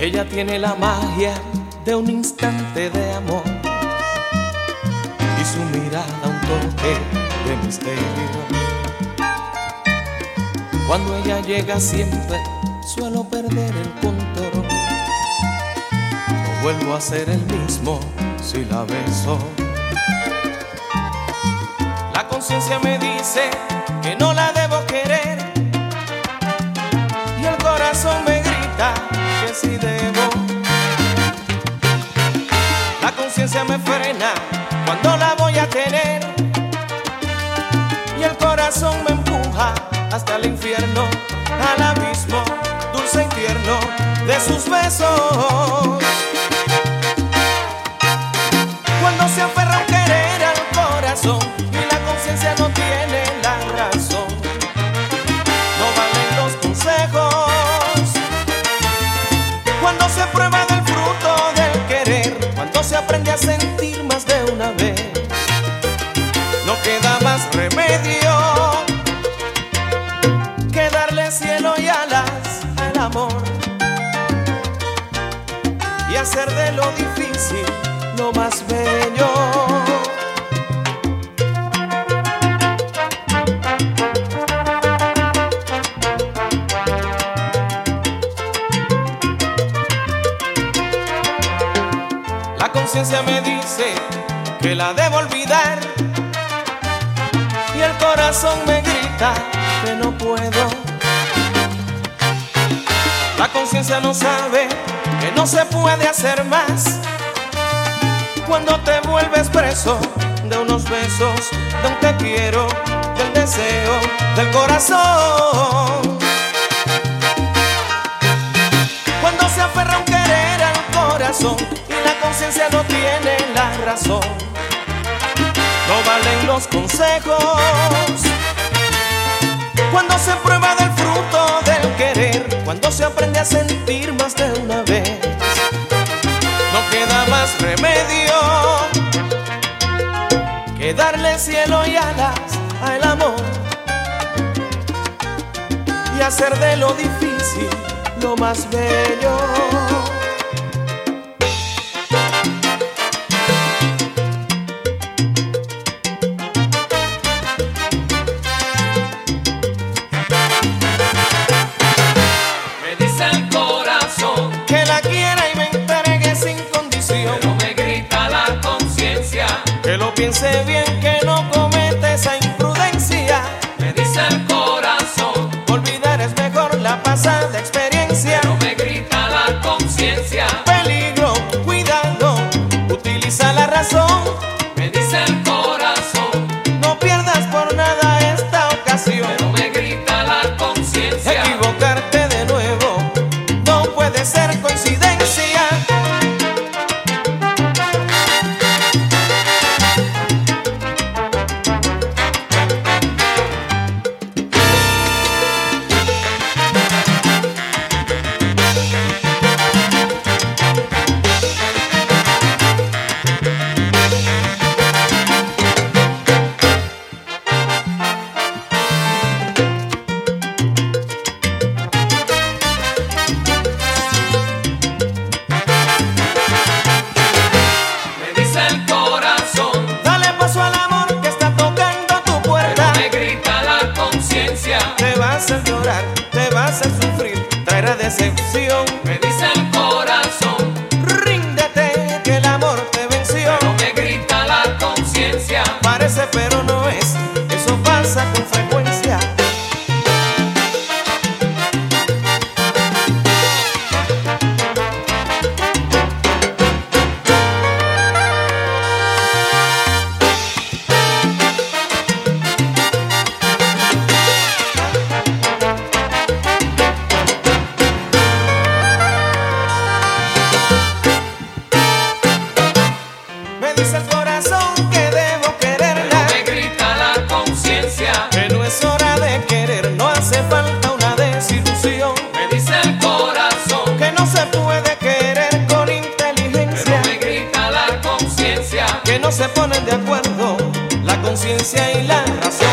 Ella tiene la magia de un instante de amor y su mirada un toque de misterio. Cuando ella llega siempre suelo perder el control. No vuelvo a ser el mismo si la beso. La conciencia me dice que no la debo querer corazón me empuja hasta el infierno, al abismo dulce y tierno de sus besos. Cuando se aferra un querer al corazón y la conciencia no tiene la razón, no valen los consejos. Cuando se prueba hacer de lo difícil lo más bello. La conciencia me dice que la debo olvidar y el corazón me grita que no puedo. La conciencia no sabe no se puede hacer más cuando te vuelves preso de unos besos, de un te quiero, del deseo, del corazón. Cuando se aferra un querer al corazón y la conciencia no tiene la razón, no valen los consejos. Cuando se prueba querer, cuando se aprende a sentir más de una vez, no queda más remedio que darle cielo y alas al amor y hacer de lo difícil lo más bello. Piense bien, tierra de excepción. Me dice el corazón. Ríndete que el amor te venció. No me grita la conciencia. Parece pero no es. Eso pasa con de acuerdo la conciencia y la razón.